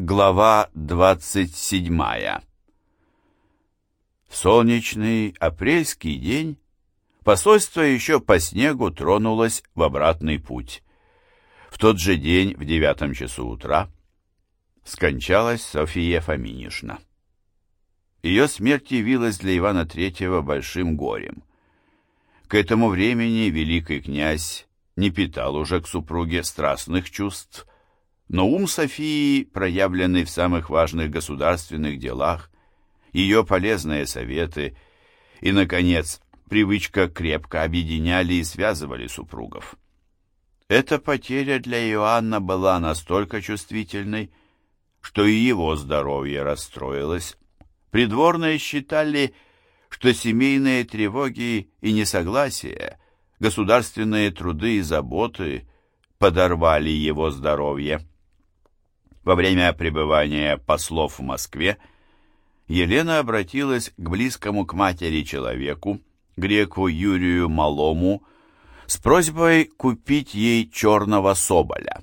Глава 27 В солнечный апрельский день посольство еще по снегу тронулось в обратный путь. В тот же день, в девятом часу утра, скончалась София Фоминишна. Ее смерть явилась для Ивана Третьего большим горем. К этому времени великий князь не питал уже к супруге страстных чувств, но ум Софии, проявленный в самых важных государственных делах, ее полезные советы и, наконец, привычка крепко объединяли и связывали супругов. Эта потеря для Иоанна была настолько чувствительной, что и его здоровье расстроилось. Придворные считали, что семейные тревоги и несогласия, государственные труды и заботы подорвали его здоровье. Во время пребывания послов в Москве Елена обратилась к близкому к матери человеку, греку Юрию Малому, с просьбой купить ей черного соболя.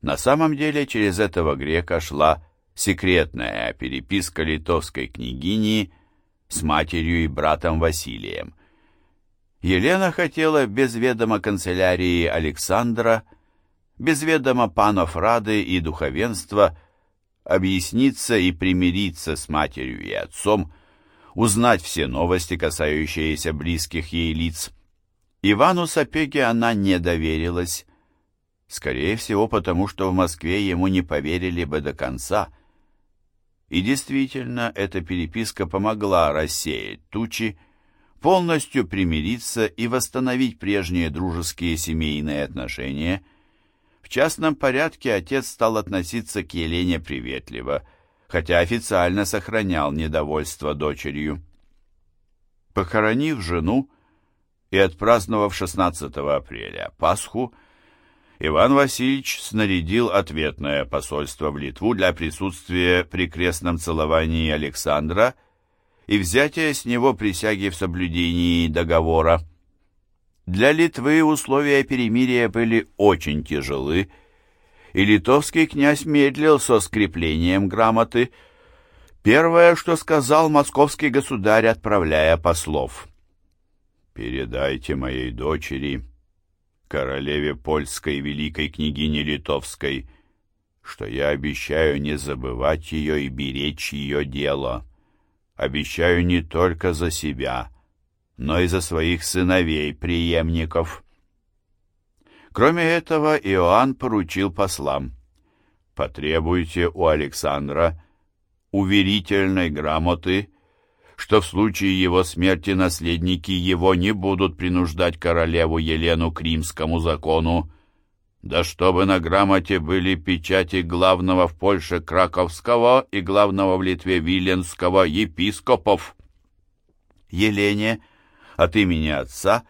На самом деле через этого грека шла секретная переписка литовской княгини с матерью и братом Василием. Елена хотела без ведома канцелярии Александра без ведома панов Рады и духовенства, объясниться и примириться с матерью и отцом, узнать все новости, касающиеся близких ей лиц. Ивану Сапеге она не доверилась, скорее всего потому, что в Москве ему не поверили бы до конца. И действительно, эта переписка помогла рассеять тучи, полностью примириться и восстановить прежние дружеские семейные отношения – в частном порядке отец стал относиться к Елене приветливо, хотя официально сохранял недовольство дочерью. Похоронив жену и отпраздновав 16 апреля Пасху, Иван Васильевич снарядил ответное посольство в Литву для присутствия при крестном целовании Александра и взятия с него присяги в соблюдении договора. Для Литвы условия перемирия были очень тяжелы, и литовский князь медлил со скреплением грамоты. Первое, что сказал московский государь, отправляя послов. «Передайте моей дочери, королеве польской великой княгине литовской, что я обещаю не забывать ее и беречь ее дело. Обещаю не только за себя» но и за своих сыновей-преемников. Кроме этого, Иоанн поручил послам «Потребуйте у Александра уверительной грамоты, что в случае его смерти наследники его не будут принуждать королеву Елену к римскому закону, да чтобы на грамоте были печати главного в Польше Краковского и главного в Литве Виленского епископов. Елене от имени отца,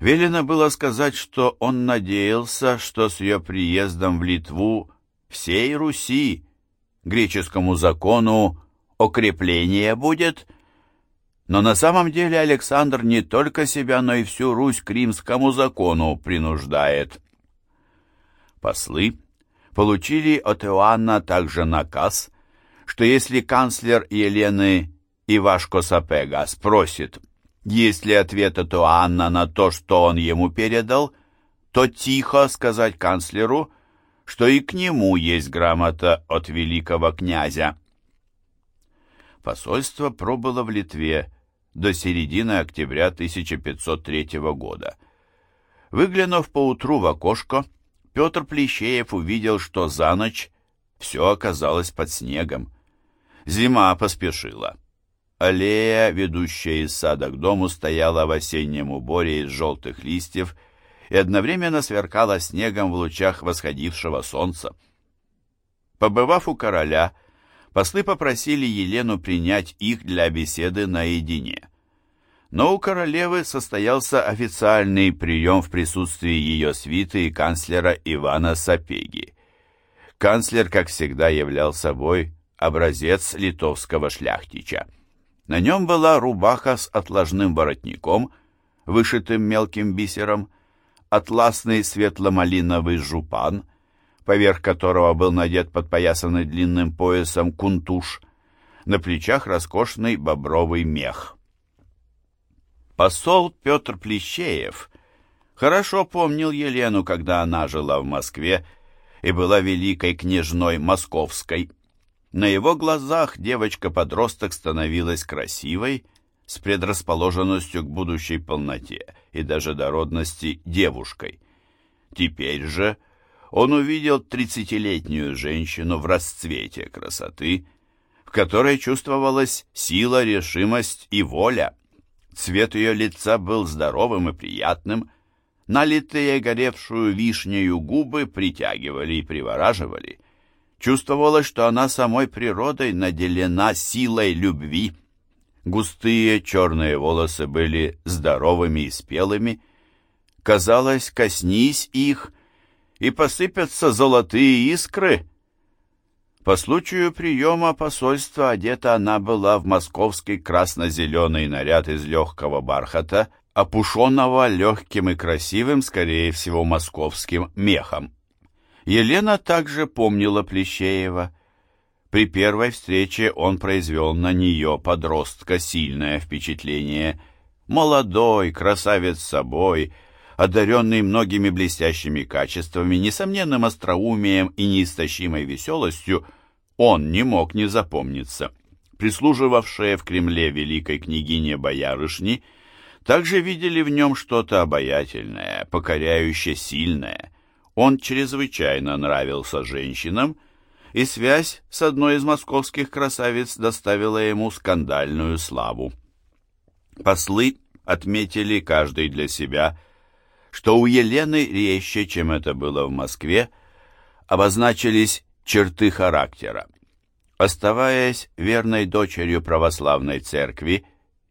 велено было сказать, что он надеялся, что с ее приездом в Литву всей Руси греческому закону укрепление будет, но на самом деле Александр не только себя, но и всю Русь к римскому закону принуждает. Послы получили от Иоанна также наказ, что если канцлер Елены Ивашко Сапега спросит – если ответ от Иоанна на то, что он ему передал, то тихо сказать канцлеру, что и к нему есть грамота от великого князя. Посольство пробыло в Литве до середины октября 1503 года. Выглянув поутру в окошко, Петр Плещеев увидел, что за ночь все оказалось под снегом. Зима поспешила. Аллея, ведущая из сада к дому, стояла в осеннем уборе из желтых листьев и одновременно сверкала снегом в лучах восходившего солнца. Побывав у короля, послы попросили Елену принять их для беседы наедине. Но у королевы состоялся официальный прием в присутствии ее свиты и канцлера Ивана Сапеги. Канцлер, как всегда, являл собой образец литовского шляхтича. На нем была рубаха с отложным воротником, вышитым мелким бисером, атласный светло-малиновый жупан, поверх которого был надет подпоясанный длинным поясом кунтуш, на плечах роскошный бобровый мех. Посол Петр Плещеев хорошо помнил Елену, когда она жила в Москве и была великой княжной московской. На его глазах девочка-подросток становилась красивой, с предрасположенностью к будущей полноте и даже дородности девушкой. Теперь же он увидел тридцатилетнюю женщину в расцвете красоты, в которой чувствовалась сила, решимость и воля. Цвет ее лица был здоровым и приятным, налитые горевшую вишнею губы притягивали и привораживали. Чувствовалось, что она самой природой наделена силой любви. Густые черные волосы были здоровыми и спелыми. Казалось, коснись их, и посыпятся золотые искры. По случаю приема посольства одета она была в московский красно-зеленый наряд из легкого бархата, опушенного легким и красивым, скорее всего, московским мехом. Елена также помнила Плещеева. При первой встрече он произвел на нее, подростка, сильное впечатление. Молодой, красавец собой, одаренный многими блестящими качествами, несомненным остроумием и неистощимой веселостью, он не мог не запомниться. Прислуживавшая в Кремле великой княгине Боярышни также видели в нем что-то обаятельное, покоряющее сильное. Он чрезвычайно нравился женщинам, и связь с одной из московских красавиц доставила ему скандальную славу. Послы отметили каждый для себя – что у Елены резче, чем это было в Москве, обозначились черты характера. Оставаясь верной дочерью православной церкви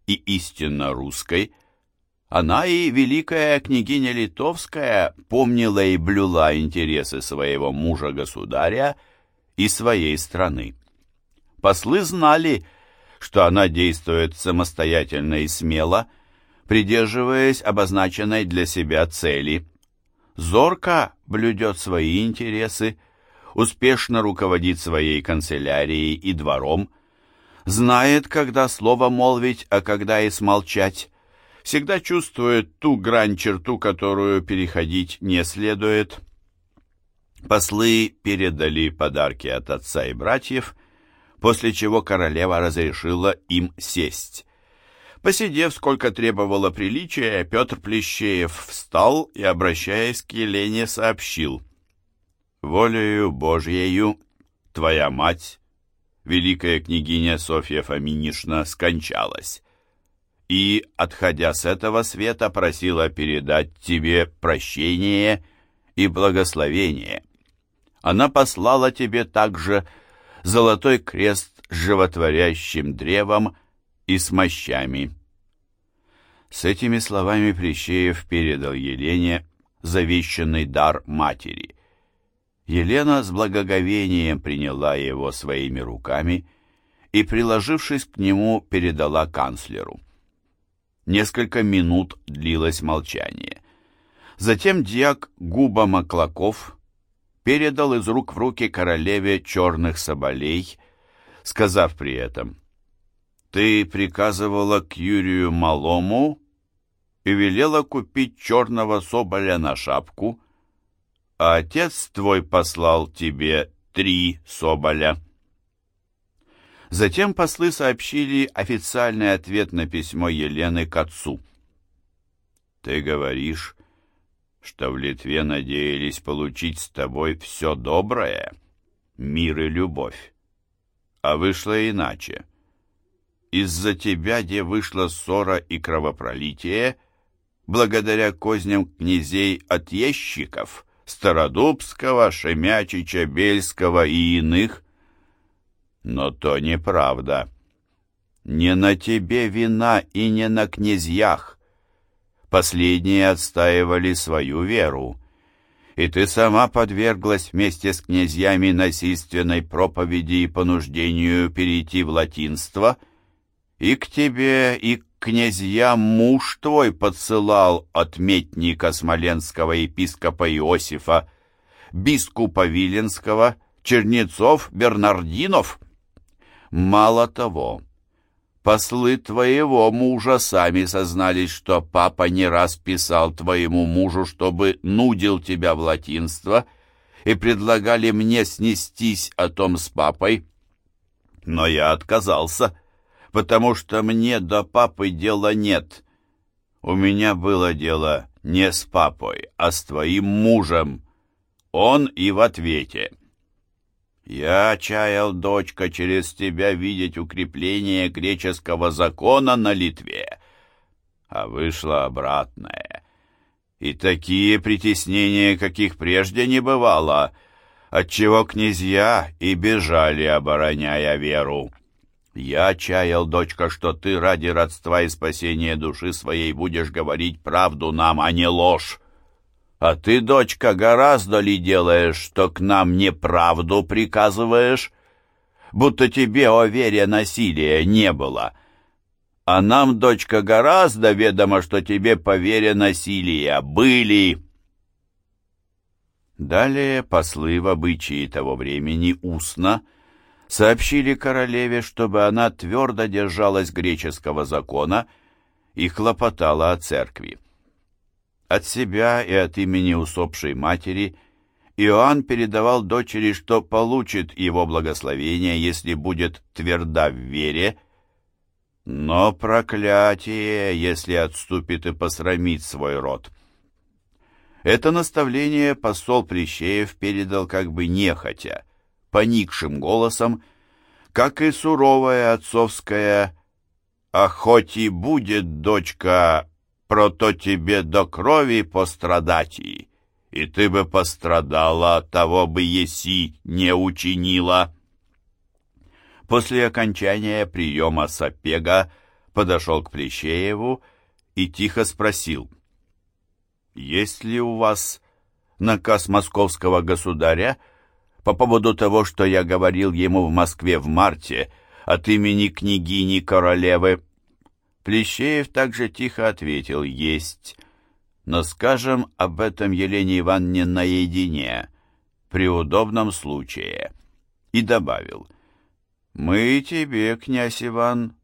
и истинно русской, она и великая княгиня Литовская помнила и блюла интересы своего мужа-государя и своей страны. Послы знали, что она действует самостоятельно и смело, придерживаясь обозначенной для себя цели. Зорко блюдет свои интересы, успешно руководит своей канцелярией и двором, знает, когда слово молвить, а когда и смолчать, всегда чувствует ту грань-черту, которую переходить не следует. Послы передали подарки от отца и братьев, после чего королева разрешила им сесть. Посидев, сколько требовало приличия, Петр Плещеев встал и, обращаясь к Елене, сообщил. «Волею Божьею твоя мать, великая княгиня Софья Фоминишна, скончалась, и, отходя с этого света, просила передать тебе прощение и благословение. Она послала тебе также золотой крест с животворящим древом, и с мощами. С этими словами Плещеев передал Елене завещанный дар матери. Елена с благоговением приняла его своими руками и, приложившись к нему, передала канцлеру. Несколько минут длилось молчание. Затем диак Губа Маклаков передал из рук в руки королеве черных соболей, сказав при этом ты приказывала к Юрию Малому и велела купить черного соболя на шапку, а отец твой послал тебе три соболя. Затем послы сообщили официальный ответ на письмо Елены к отцу. «Ты говоришь, что в Литве надеялись получить с тобой все доброе, мир и любовь, а вышло иначе. Из-за тебя, где вышла ссора и кровопролитие, благодаря козням князей отъездчиков, Стародубского, Шемячича, Бельского и иных. Но то неправда. Не на тебе вина и не на князьях. Последние отстаивали свою веру, и ты сама подверглась вместе с князьями насильственной проповеди и понуждению перейти в латинство — и к тебе, и к князьям муж твой подсылал отметника смоленского епископа Иосифа, бискупа Виленского, Чернецов, Бернардинов. Мало того, послы твоего мужа сами сознались, что папа не раз писал твоему мужу, чтобы нудил тебя в латинство, и предлагали мне снестись о том с папой, но я отказался, потому что мне до папы дела нет. У меня было дело не с папой, а с твоим мужем. Он и в ответе. Я чаял, дочка, через тебя видеть укрепление греческого закона на Литве, а вышло обратное. И такие притеснения, каких прежде не бывало, отчего князья и бежали, обороняя веру. Я чаял, дочка, что ты ради родства и спасения души своей будешь говорить правду нам, а не ложь. А ты, дочка, гораздо ли делаешь, что к нам неправду приказываешь? Будто тебе о вере насилия не было. А нам, дочка, гораздо ведомо, что тебе по вере насилия были. Далее послы в обычаи того времени устно сообщили королеве, чтобы она твердо держалась греческого закона и хлопотала о церкви. От себя и от имени усопшей матери Иоанн передавал дочери, что получит его благословение, если будет тверда в вере, но проклятие, если отступит и посрамит свой род. Это наставление посол Плещеев передал как бы нехотя, поникшим голосом, как и суровая отцовская «А хоть и будет, дочка, прото тебе до крови пострадать, и ты бы пострадала, того бы еси не учинила». После окончания приема Сапега подошел к Плещееву и тихо спросил, «Есть ли у вас наказ московского государя по поводу того, что я говорил ему в Москве в марте от имени княгини королевы?» Плещеев также тихо ответил «Есть». Но скажем об этом Елене Ивановне наедине, при удобном случае. И добавил «Мы тебе, князь Иван,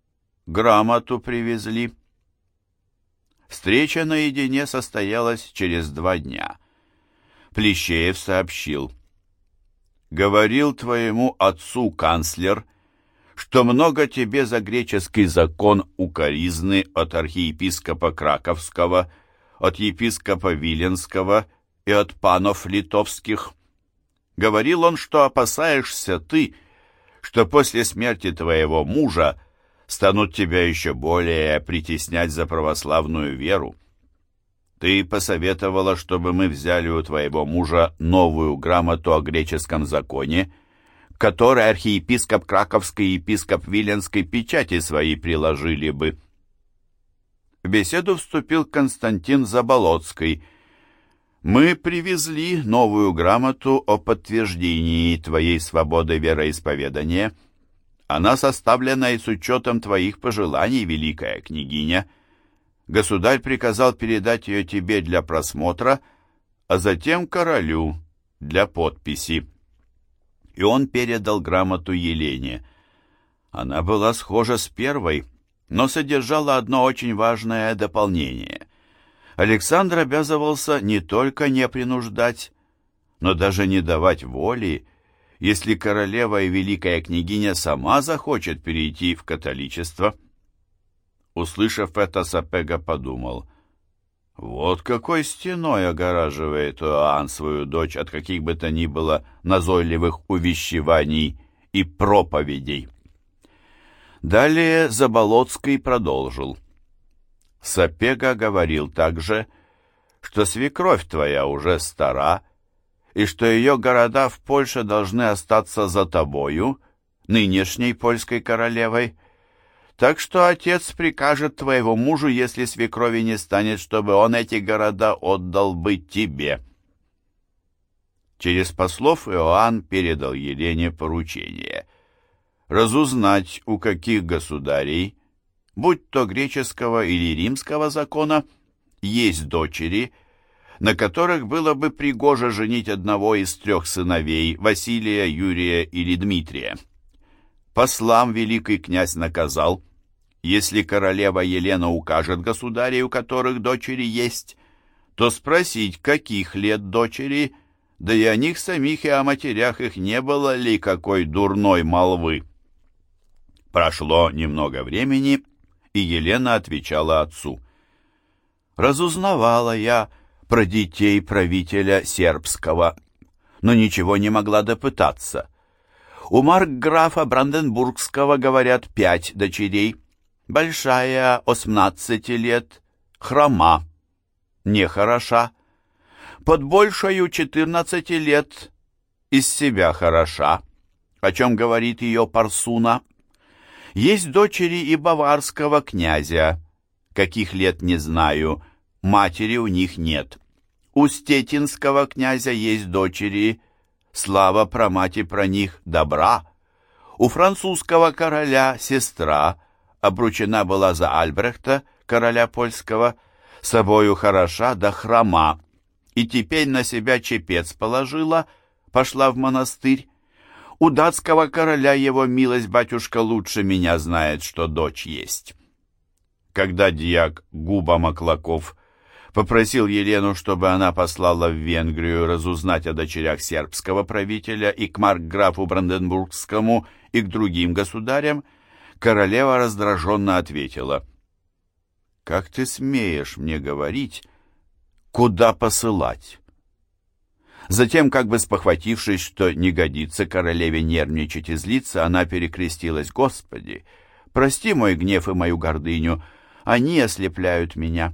грамоту привезли». Встреча наедине состоялась через два дня. Плещеев сообщил «Говорил твоему отцу канцлер, — что много тебе за греческий закон укоризны от архиепископа Краковского, от епископа Виленского и от панов литовских. Говорил он, что опасаешься ты, что после смерти твоего мужа станут тебя еще более притеснять за православную веру. Ты посоветовала, чтобы мы взяли у твоего мужа новую грамоту о греческом законе, которой архиепископ Краковской и епископ Виленской печати свои приложили бы. В беседу вступил Константин Заболоцкий. «Мы привезли новую грамоту о подтверждении твоей свободы вероисповедания. Она составлена и с учетом твоих пожеланий, великая княгиня. Государь приказал передать ее тебе для просмотра, а затем королю для подписи» и он передал грамоту Елене. Она была схожа с первой, но содержала одно очень важное дополнение. Александр обязывался не только не принуждать, но даже не давать воли, если королева и великая княгиня сама захочет перейти в католичество. Услышав это, Сапега подумал — вот какой стеной огораживает Иоанн свою дочь от каких бы то ни было назойливых увещеваний и проповедей. Далее Заболоцкий продолжил. Сапега говорил также, что свекровь твоя уже стара, и что ее города в Польше должны остаться за тобою, нынешней польской королевой, так что отец прикажет твоему мужу, если свекрови не станет, чтобы он эти города отдал бы тебе». Через послов Иоанн передал Елене поручение разузнать, у каких государей, будь то греческого или римского закона, есть дочери, на которых было бы пригоже женить одного из трех сыновей, Василия, Юрия или Дмитрия. Послам великий князь наказал, если королева Елена укажет государей, у которых дочери есть, то спросить, каких лет дочери, да и о них самих и о матерях их не было ли какой дурной молвы. Прошло немного времени, и Елена отвечала отцу. «Разузнавала я про детей правителя сербского, но ничего не могла допытаться. У маркграфа Бранденбургского, говорят, пять дочерей. Большая, осмнадцати лет, хрома, нехороша. Под большою четырнадцати лет из себя хороша, о чем говорит ее Парсуна. Есть дочери и баварского князя, каких лет не знаю, матери у них нет. У стетинского князя есть дочери, слава про мать и про них добра. У французского короля сестра, обручена была за Альбрехта, короля польского, собою хороша да хрома, и теперь на себя чепец положила, пошла в монастырь. У датского короля его милость батюшка лучше меня знает, что дочь есть. Когда дьяк Губа Маклаков попросил Елену, чтобы она послала в Венгрию разузнать о дочерях сербского правителя и к маркграфу Бранденбургскому и к другим государям, королева раздраженно ответила, «Как ты смеешь мне говорить, куда посылать?» Затем, как бы спохватившись, что не годится королеве нервничать и злиться, она перекрестилась, «Господи, прости мой гнев и мою гордыню, они ослепляют меня»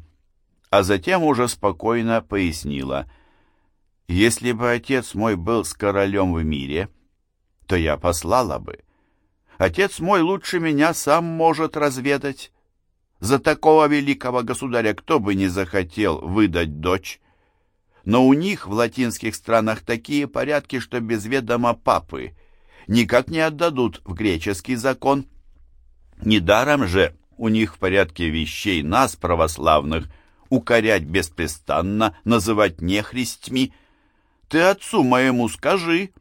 а затем уже спокойно пояснила. «Если бы отец мой был с королем в мире, то я послала бы. Отец мой лучше меня сам может разведать. За такого великого государя кто бы не захотел выдать дочь. Но у них в латинских странах такие порядки, что без ведома папы никак не отдадут в греческий закон. Недаром же у них в порядке вещей нас, православных, укорять беспрестанно, называть нехристьми. Ты отцу моему скажи,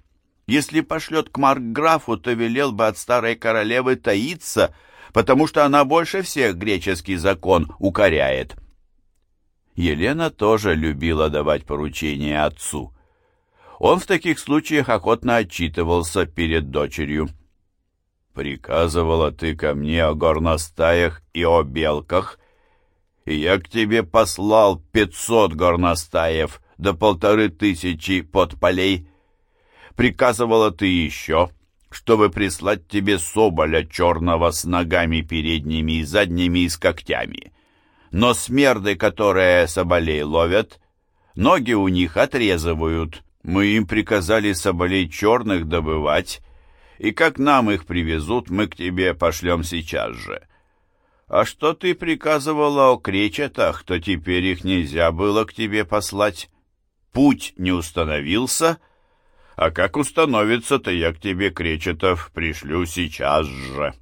если пошлет к маркграфу, то велел бы от старой королевы таиться, потому что она больше всех греческий закон укоряет. Елена тоже любила давать поручения отцу. Он в таких случаях охотно отчитывался перед дочерью. «Приказывала ты ко мне о горностаях и о белках, и я к тебе послал пятьсот горностаев до полторы тысячи подполей. Приказывала ты еще, чтобы прислать тебе соболя черного с ногами передними и задними и с когтями. Но смерды, которые соболей ловят, ноги у них отрезывают. Мы им приказали соболей черных добывать, и как нам их привезут, мы к тебе пошлем сейчас же». А что ты приказывала о кречетах, то теперь их нельзя было к тебе послать. Путь не установился, а как установится, то я к тебе кречетов пришлю сейчас же».